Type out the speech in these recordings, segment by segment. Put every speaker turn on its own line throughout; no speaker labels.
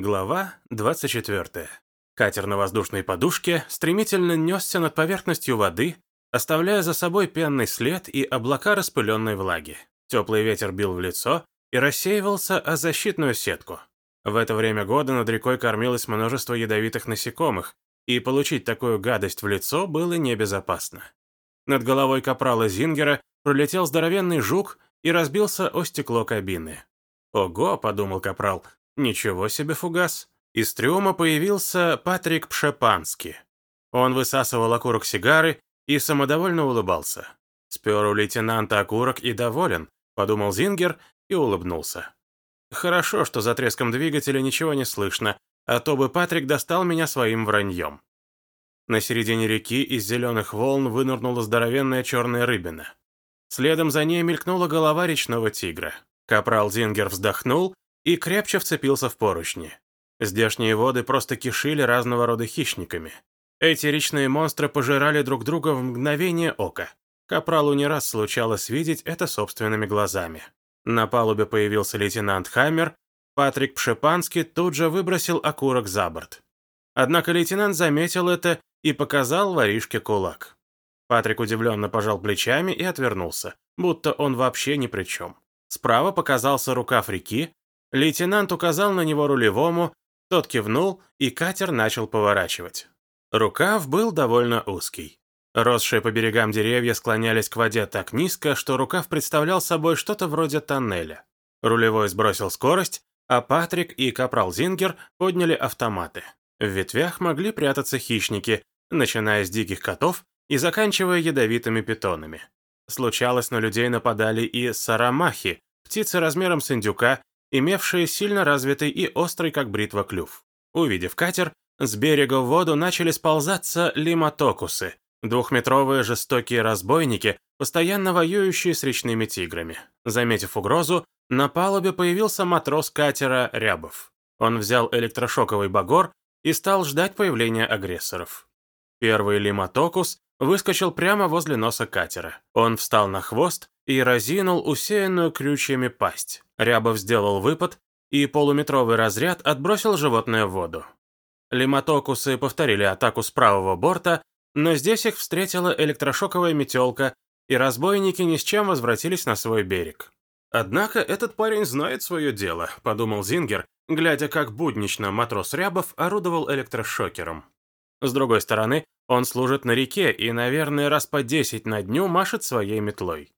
Глава 24. Катер на воздушной подушке стремительно несся над поверхностью воды, оставляя за собой пенный след и облака распыленной влаги. Теплый ветер бил в лицо и рассеивался о защитную сетку. В это время года над рекой кормилось множество ядовитых насекомых, и получить такую гадость в лицо было небезопасно. Над головой капрала Зингера пролетел здоровенный жук и разбился о стекло кабины. «Ого», — подумал капрал, Ничего себе фугас. Из трюма появился Патрик Пшепанский. Он высасывал окурок сигары и самодовольно улыбался. Спер у лейтенанта окурок и доволен, подумал Зингер и улыбнулся. Хорошо, что за треском двигателя ничего не слышно, а то бы Патрик достал меня своим враньем. На середине реки из зеленых волн вынырнула здоровенная черная рыбина. Следом за ней мелькнула голова речного тигра. Капрал Зингер вздохнул и крепче вцепился в поручни. Здешние воды просто кишили разного рода хищниками. Эти речные монстры пожирали друг друга в мгновение ока. Капралу не раз случалось видеть это собственными глазами. На палубе появился лейтенант Хаммер, Патрик Пшепанский тут же выбросил окурок за борт. Однако лейтенант заметил это и показал воришке кулак. Патрик удивленно пожал плечами и отвернулся, будто он вообще ни при чем. Справа показался рукав реки, Лейтенант указал на него рулевому, тот кивнул, и катер начал поворачивать. Рукав был довольно узкий. Росшие по берегам деревья склонялись к воде так низко, что рукав представлял собой что-то вроде тоннеля. Рулевой сбросил скорость, а Патрик и Капрал Зингер подняли автоматы. В ветвях могли прятаться хищники, начиная с диких котов и заканчивая ядовитыми питонами. Случалось, на людей нападали и сарамахи, птицы размером с индюка имевшие сильно развитый и острый, как бритва, клюв. Увидев катер, с берега в воду начали сползаться лиматокусы, двухметровые жестокие разбойники, постоянно воюющие с речными тиграми. Заметив угрозу, на палубе появился матрос катера Рябов. Он взял электрошоковый багор и стал ждать появления агрессоров. Первый лиматокус выскочил прямо возле носа катера. Он встал на хвост и разинул усеянную крючьями пасть. Рябов сделал выпад, и полуметровый разряд отбросил животное в воду. Лиматокусы повторили атаку с правого борта, но здесь их встретила электрошоковая метелка, и разбойники ни с чем возвратились на свой берег. «Однако этот парень знает свое дело», — подумал Зингер, глядя, как буднично матрос Рябов орудовал электрошокером. С другой стороны, он служит на реке и, наверное, раз по десять на дню машет своей метлой.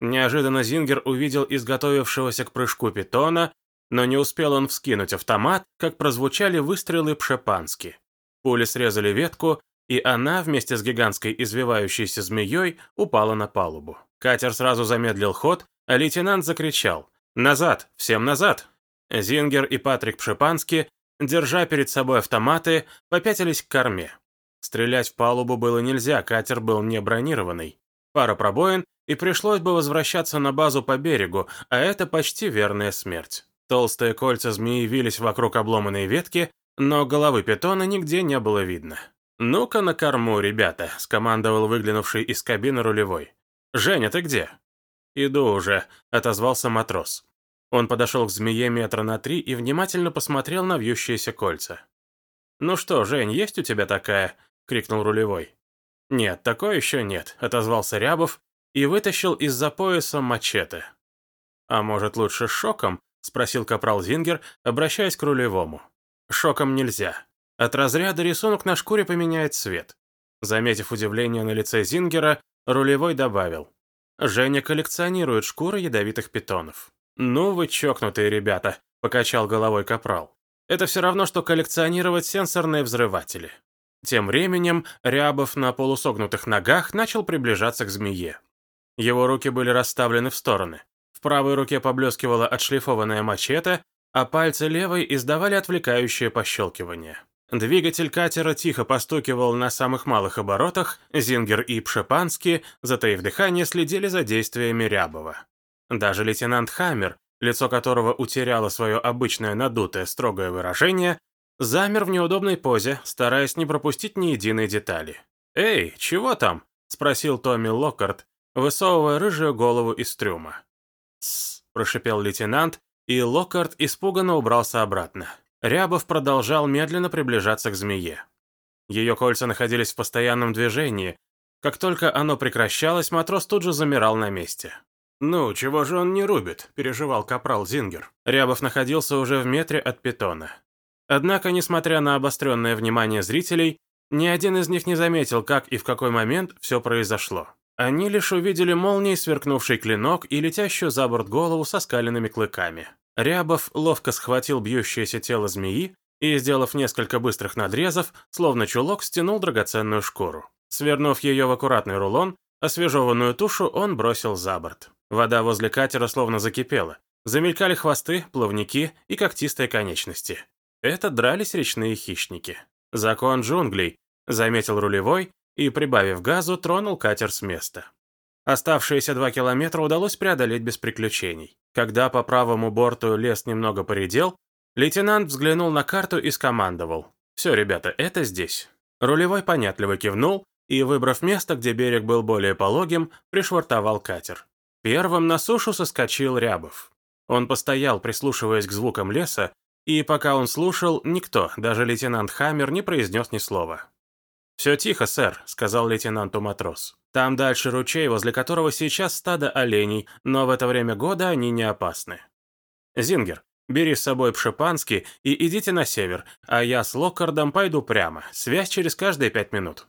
Неожиданно Зингер увидел изготовившегося к прыжку питона, но не успел он вскинуть автомат, как прозвучали выстрелы Пшепански. Пули срезали ветку, и она, вместе с гигантской извивающейся змеей, упала на палубу. Катер сразу замедлил ход, а лейтенант закричал «Назад! Всем назад!». Зингер и Патрик Пшепански, держа перед собой автоматы, попятились к корме. Стрелять в палубу было нельзя, катер был не бронированный. Пара пробоин, и пришлось бы возвращаться на базу по берегу, а это почти верная смерть. Толстые кольца змеи вились вокруг обломанной ветки, но головы питона нигде не было видно. «Ну-ка на корму, ребята», — скомандовал выглянувший из кабины рулевой. «Женя, ты где?» «Иду уже», — отозвался матрос. Он подошел к змее метра на три и внимательно посмотрел на вьющиеся кольца. «Ну что, Жень, есть у тебя такая?» — крикнул рулевой. «Нет, такой еще нет», — отозвался Рябов и вытащил из-за пояса мачете. «А может, лучше шоком?» — спросил капрал Зингер, обращаясь к рулевому. «Шоком нельзя. От разряда рисунок на шкуре поменяет цвет». Заметив удивление на лице Зингера, рулевой добавил. «Женя коллекционирует шкуры ядовитых питонов». «Ну вы чокнутые ребята», — покачал головой капрал. «Это все равно, что коллекционировать сенсорные взрыватели». Тем временем Рябов на полусогнутых ногах начал приближаться к змее. Его руки были расставлены в стороны. В правой руке поблескивала отшлифованная мачете, а пальцы левой издавали отвлекающее пощелкивание. Двигатель катера тихо постукивал на самых малых оборотах, Зингер и Пшепанский, затаив дыхание, следили за действиями Рябова. Даже лейтенант Хаммер, лицо которого утеряло свое обычное надутое строгое выражение, замер в неудобной позе, стараясь не пропустить ни единой детали. «Эй, чего там?» — спросил Томми Локкарт, высовывая рыжую голову из трюма. «Тссс», – прошипел лейтенант, и Локкарт испуганно убрался обратно. Рябов продолжал медленно приближаться к змее. Ее кольца находились в постоянном движении. Как только оно прекращалось, матрос тут же замирал на месте. «Ну, чего же он не рубит?» – переживал капрал Зингер. Рябов находился уже в метре от питона. Однако, несмотря на обостренное внимание зрителей, ни один из них не заметил, как и в какой момент все произошло. Они лишь увидели молнией сверкнувший клинок и летящую за борт голову со скаленными клыками. Рябов ловко схватил бьющееся тело змеи и, сделав несколько быстрых надрезов, словно чулок, стянул драгоценную шкуру. Свернув ее в аккуратный рулон, освежеванную тушу он бросил за борт. Вода возле катера словно закипела. Замелькали хвосты, плавники и когтистые конечности. Это дрались речные хищники. Закон джунглей, заметил рулевой и, прибавив газу, тронул катер с места. Оставшиеся два километра удалось преодолеть без приключений. Когда по правому борту лес немного поредел, лейтенант взглянул на карту и скомандовал. «Все, ребята, это здесь». Рулевой понятливо кивнул и, выбрав место, где берег был более пологим, пришвартовал катер. Первым на сушу соскочил Рябов. Он постоял, прислушиваясь к звукам леса, и пока он слушал, никто, даже лейтенант Хаммер, не произнес ни слова. «Все тихо, сэр», — сказал лейтенанту матрос. «Там дальше ручей, возле которого сейчас стадо оленей, но в это время года они не опасны. Зингер, бери с собой Пшепанский и идите на север, а я с Локкардом пойду прямо, связь через каждые пять минут».